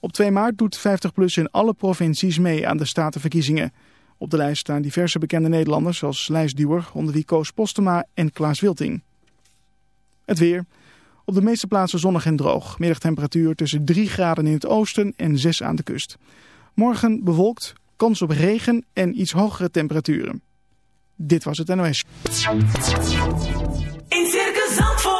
Op 2 maart doet 50PLUS in alle provincies mee aan de statenverkiezingen. Op de lijst staan diverse bekende Nederlanders zoals lijstduwer, onder wie Koos Postema en Klaas Wilting. Het weer. Op de meeste plaatsen zonnig en droog. Middagtemperatuur tussen 3 graden in het oosten en 6 aan de kust. Morgen bewolkt, kans op regen en iets hogere temperaturen. Dit was het NOS. In Circus Zandvoort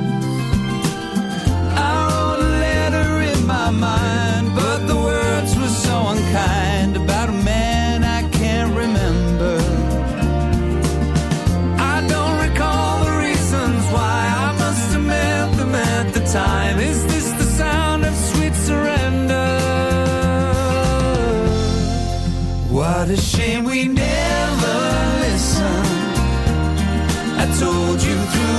sold you through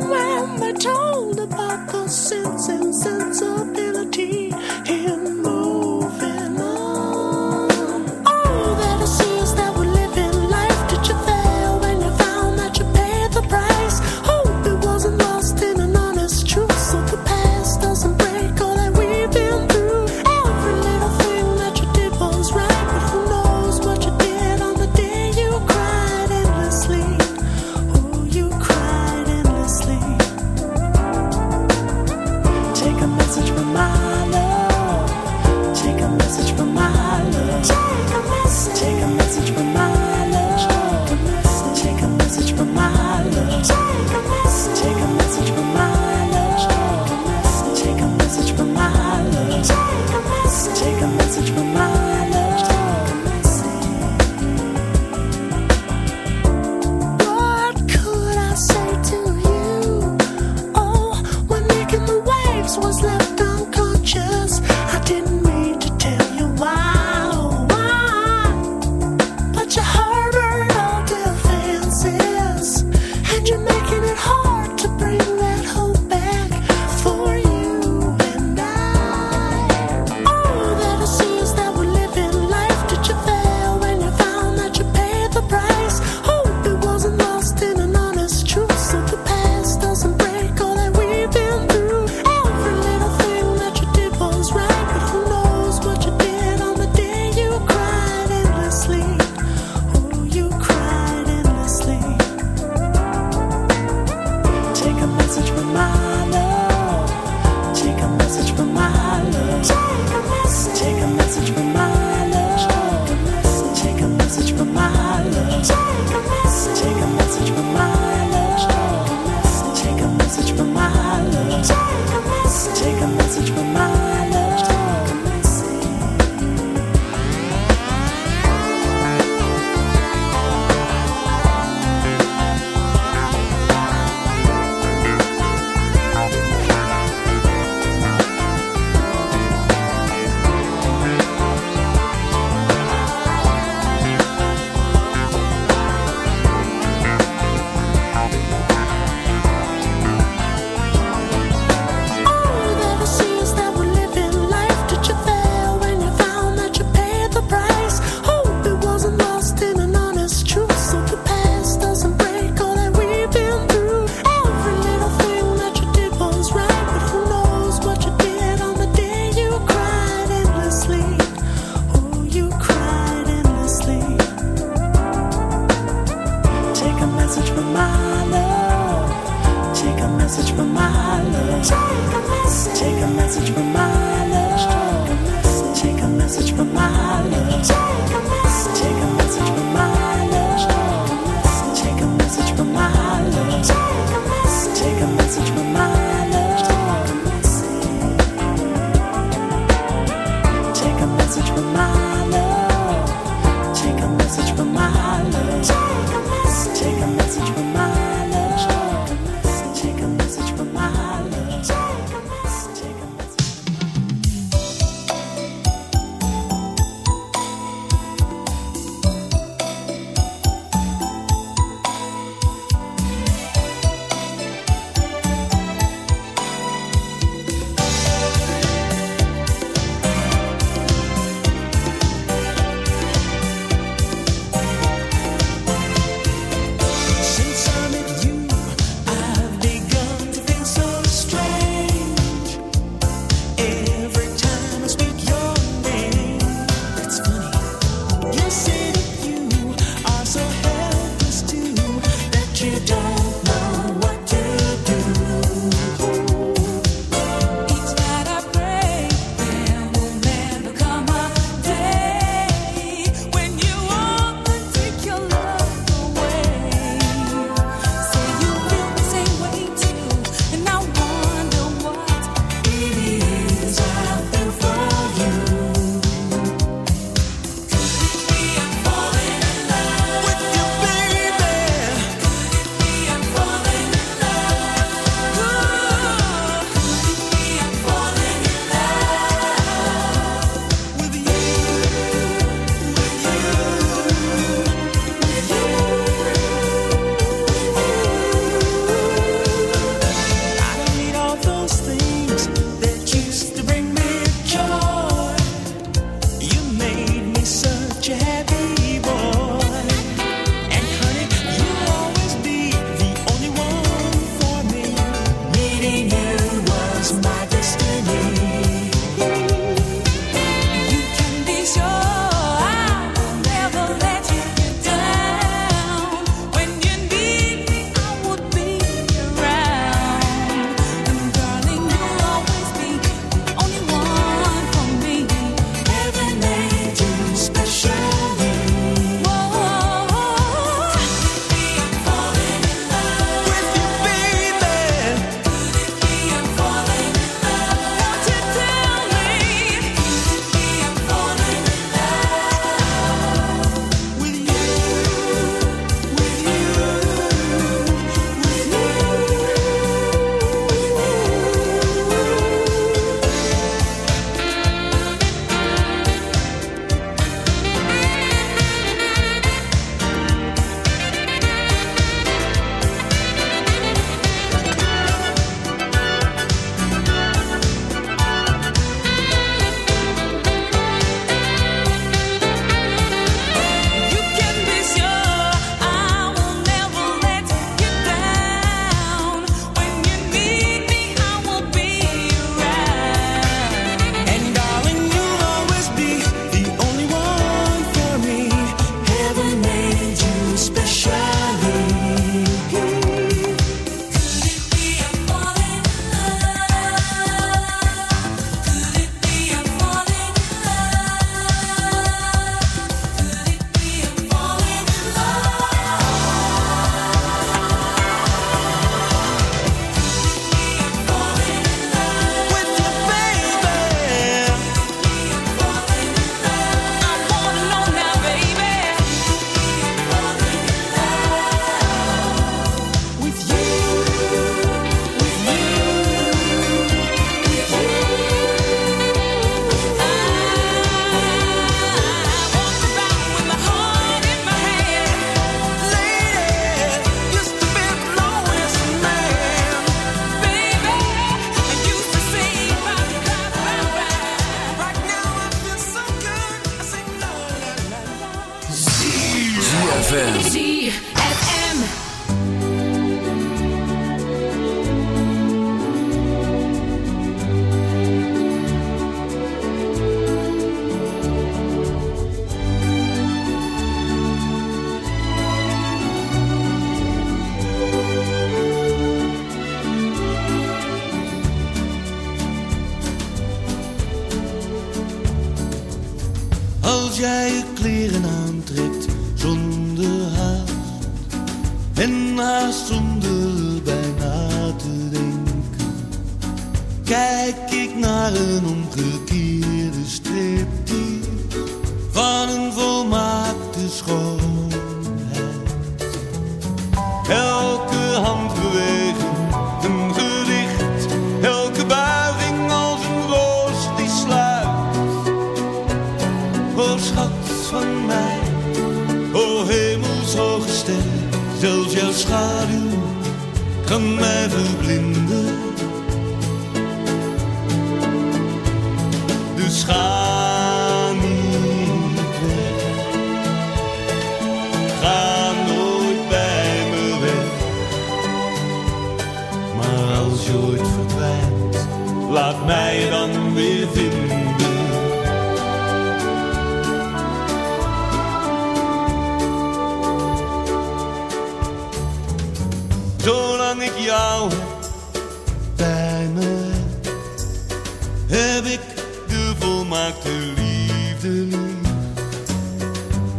fooling when they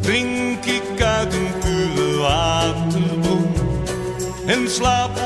Drink ik uit een pure waterbron en slaap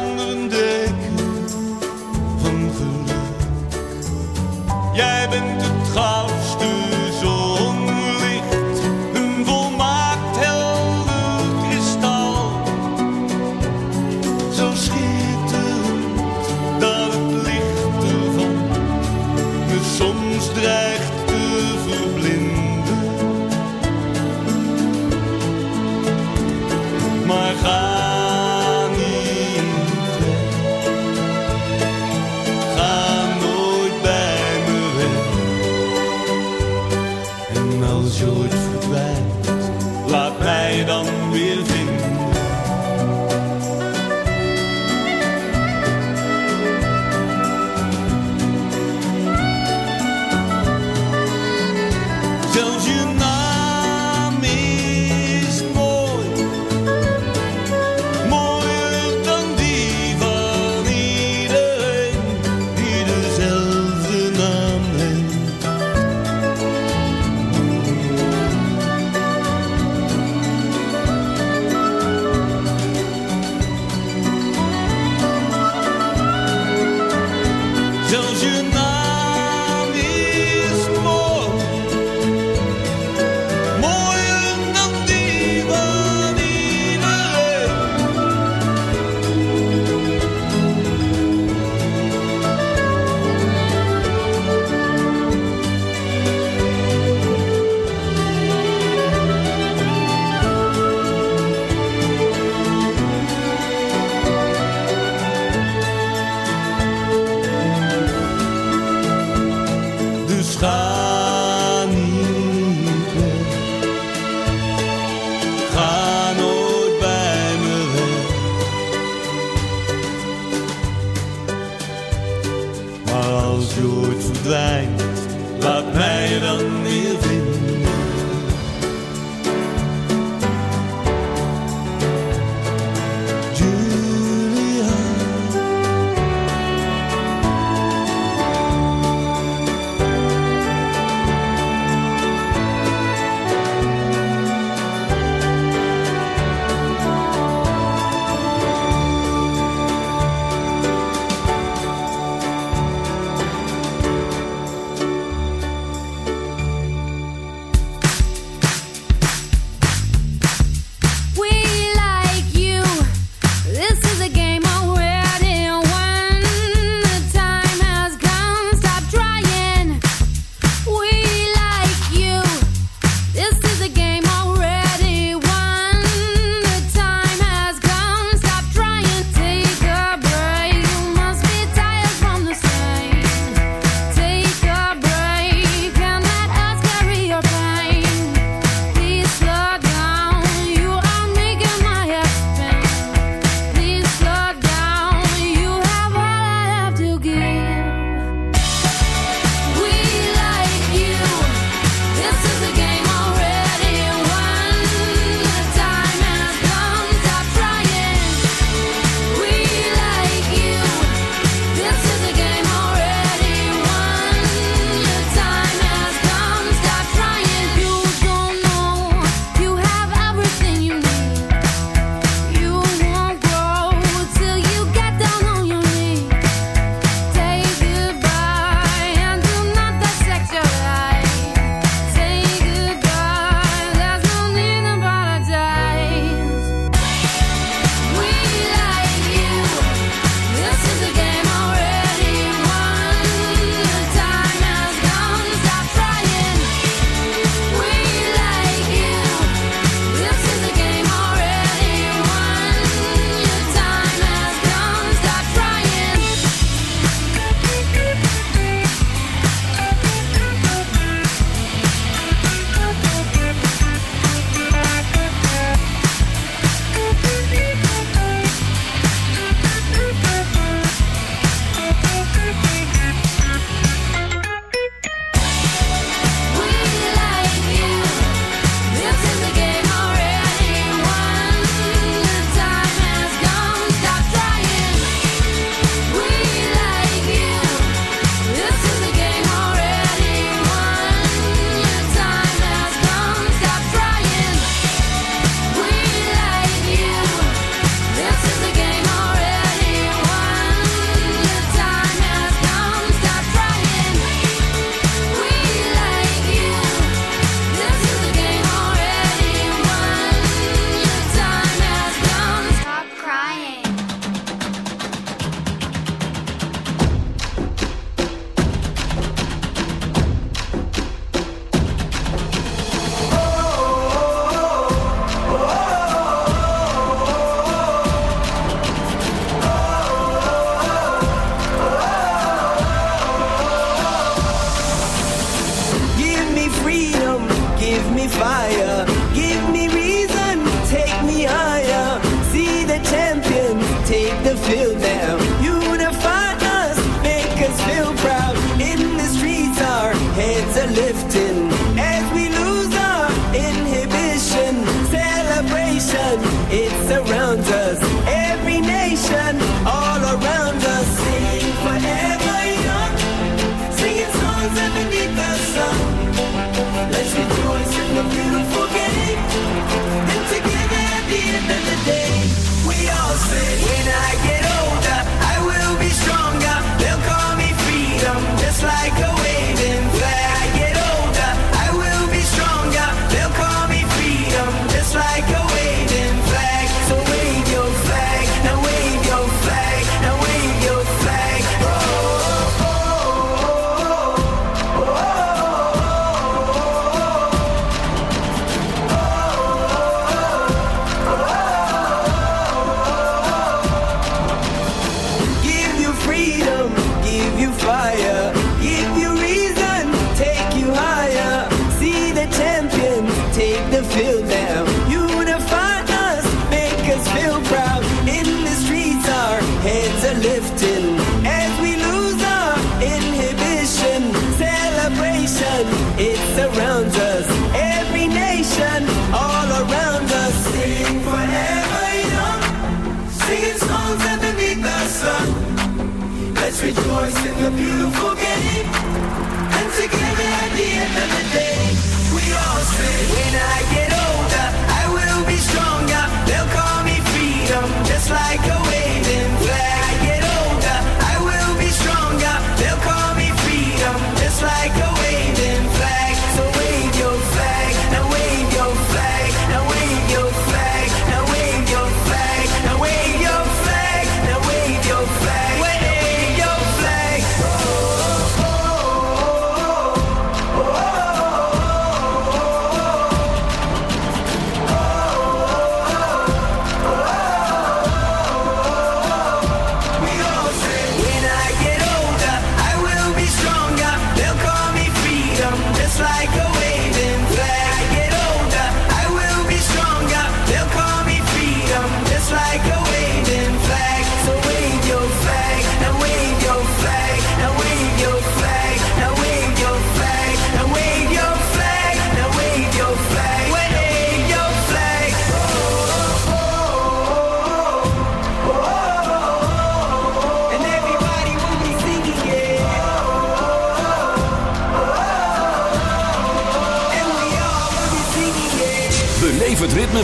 fire.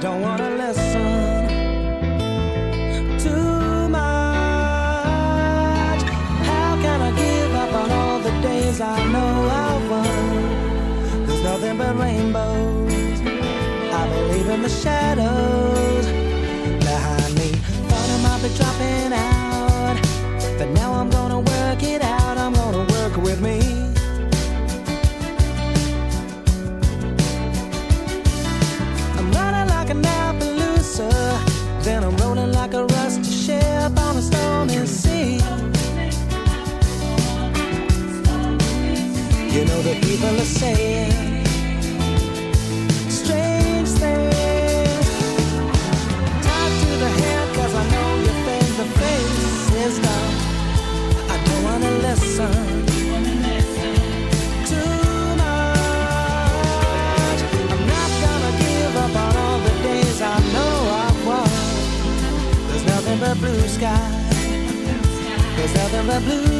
don't want to listen too much. How can I give up on all the days I know I won? There's nothing but rainbows. I believe in the shadows behind me. Thought I might be dropping out, but now I'm the people strange things. Tied to the I know face is. I don't wanna listen too much. I'm not gonna give up on all the days I know I've. There's nothing but blue sky. There's nothing but blue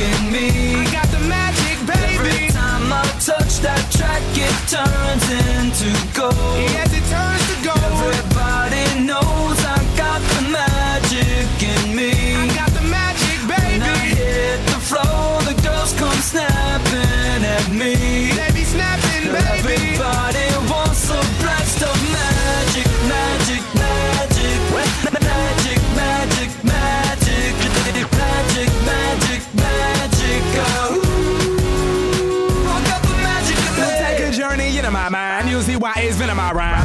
in me. I got the magic, baby. Every time I touch that track, it turns into gold. Yeah. am I right?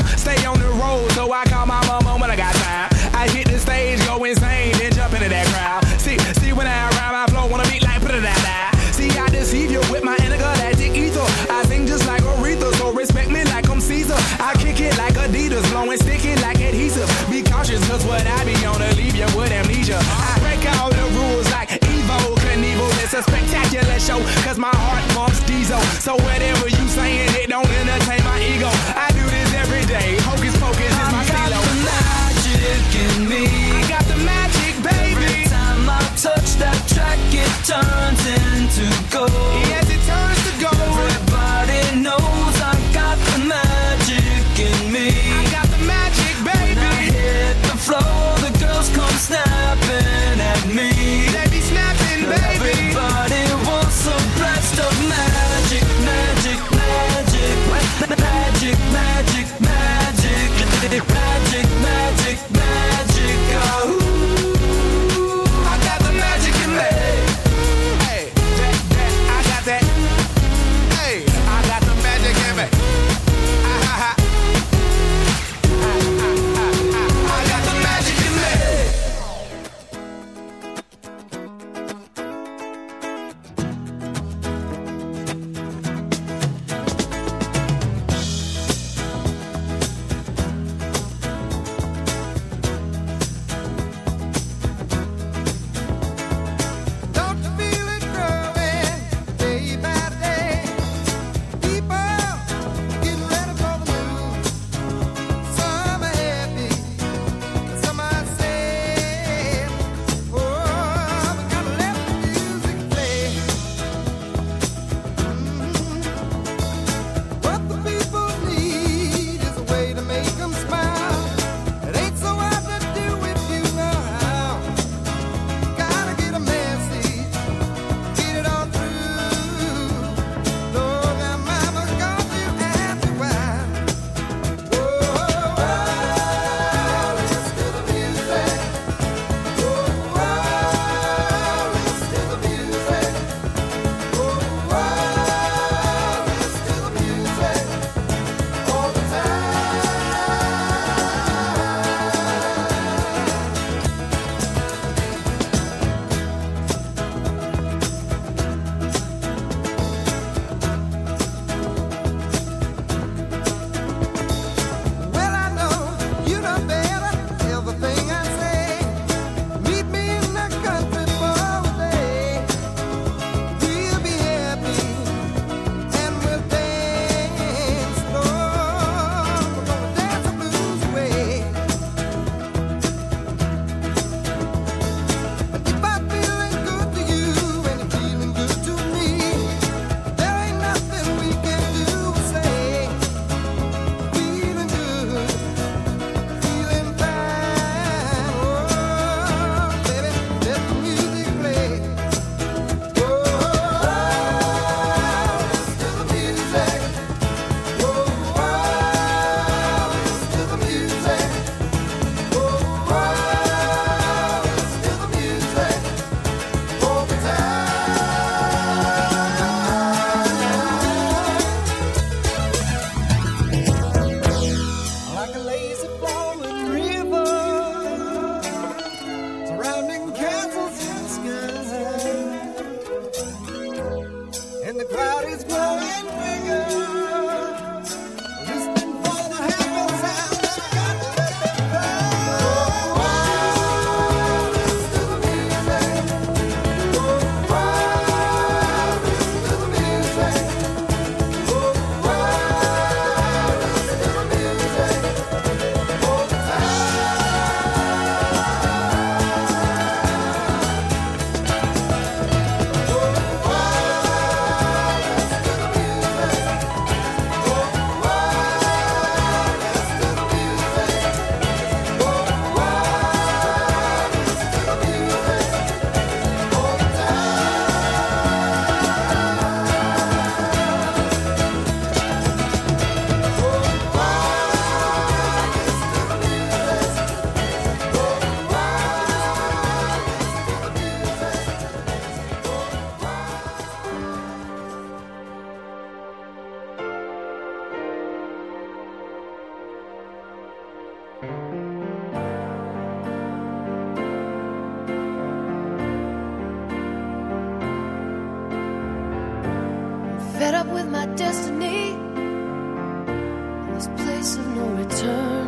destiny in this place of no return.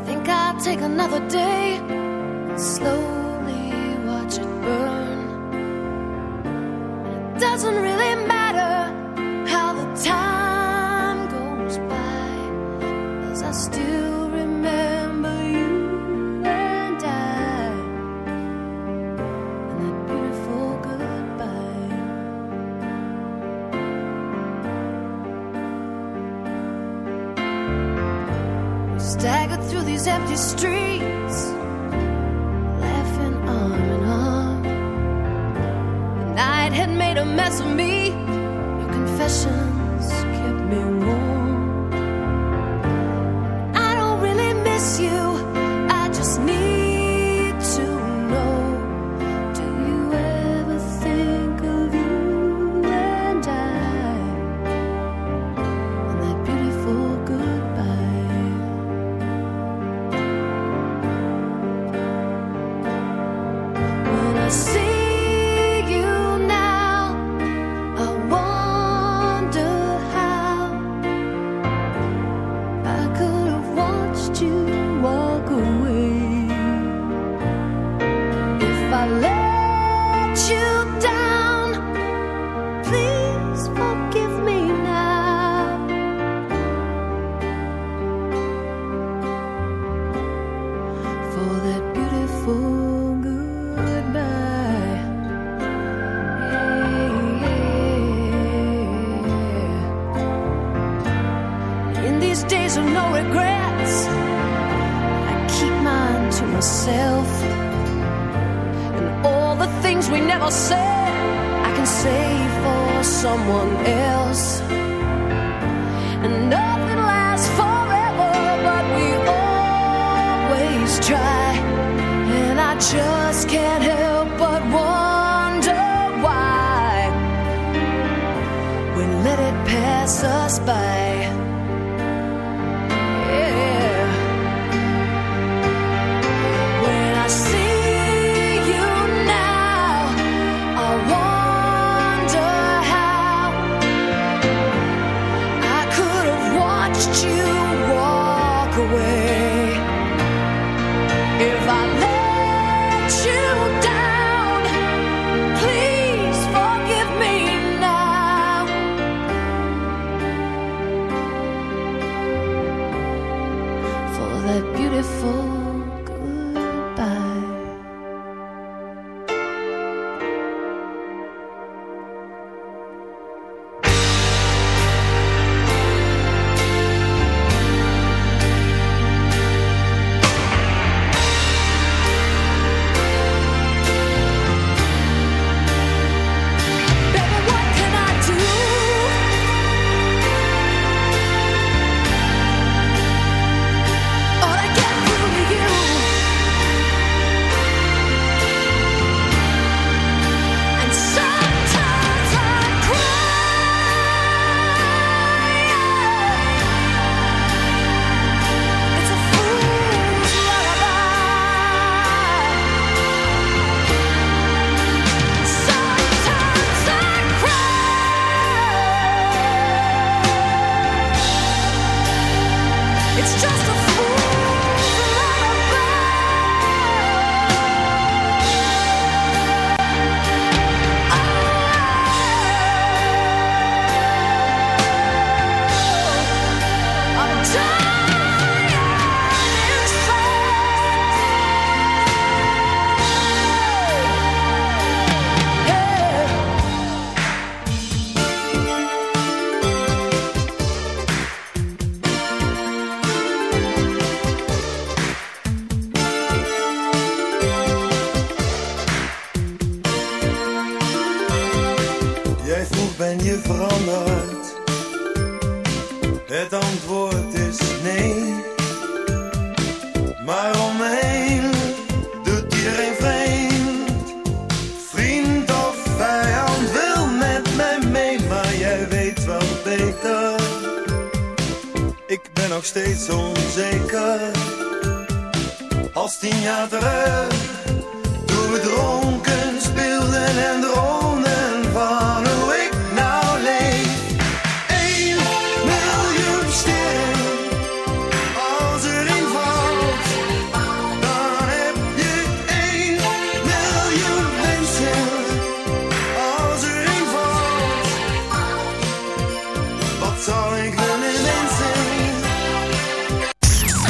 I think I'll take another day.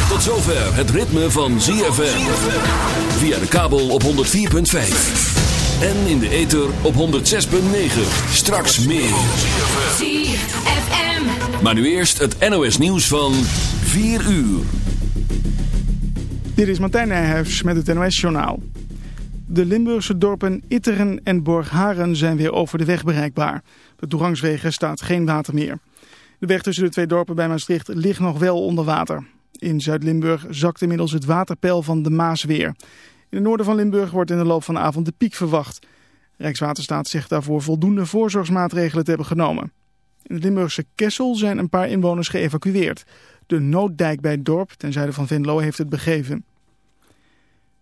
Tot zover het ritme van ZFM. Via de kabel op 104.5. En in de ether op 106.9. Straks meer. ZFM. Maar nu eerst het NOS nieuws van 4 uur. Dit is Martijn Nijhuis met het NOS journaal. De Limburgse dorpen Itteren en Borgharen zijn weer over de weg bereikbaar. De toegangswegen staat geen water meer. De weg tussen de twee dorpen bij Maastricht ligt nog wel onder water. In Zuid-Limburg zakt inmiddels het waterpeil van de Maas weer. In het noorden van Limburg wordt in de loop van de avond de piek verwacht. Rijkswaterstaat zegt daarvoor voldoende voorzorgsmaatregelen te hebben genomen. In het Limburgse Kessel zijn een paar inwoners geëvacueerd. De nooddijk bij het dorp ten zuiden van Venlo heeft het begeven.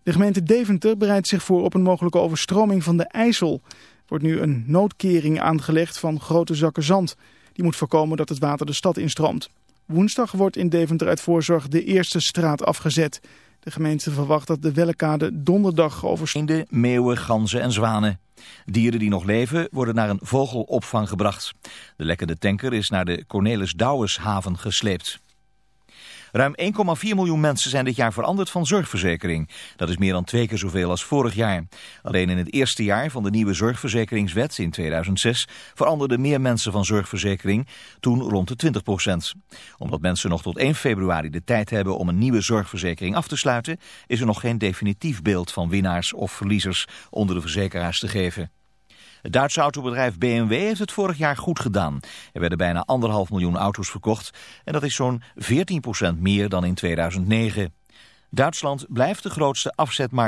De gemeente Deventer bereidt zich voor op een mogelijke overstroming van de IJssel. Er wordt nu een noodkering aangelegd van grote zakken zand. Die moet voorkomen dat het water de stad instroomt. Woensdag wordt in Deventer uit voorzorg de eerste straat afgezet. De gemeente verwacht dat de Wellekade donderdag overstroomt. meeuwen, ganzen en zwanen. Dieren die nog leven worden naar een vogelopvang gebracht. De lekkende tanker is naar de Cornelis Douweshaven gesleept. Ruim 1,4 miljoen mensen zijn dit jaar veranderd van zorgverzekering. Dat is meer dan twee keer zoveel als vorig jaar. Alleen in het eerste jaar van de nieuwe zorgverzekeringswet in 2006 veranderden meer mensen van zorgverzekering, toen rond de 20 procent. Omdat mensen nog tot 1 februari de tijd hebben om een nieuwe zorgverzekering af te sluiten, is er nog geen definitief beeld van winnaars of verliezers onder de verzekeraars te geven. Het Duitse autobedrijf BMW heeft het vorig jaar goed gedaan. Er werden bijna anderhalf miljoen auto's verkocht en dat is zo'n 14% meer dan in 2009. Duitsland blijft de grootste afzetmarkt.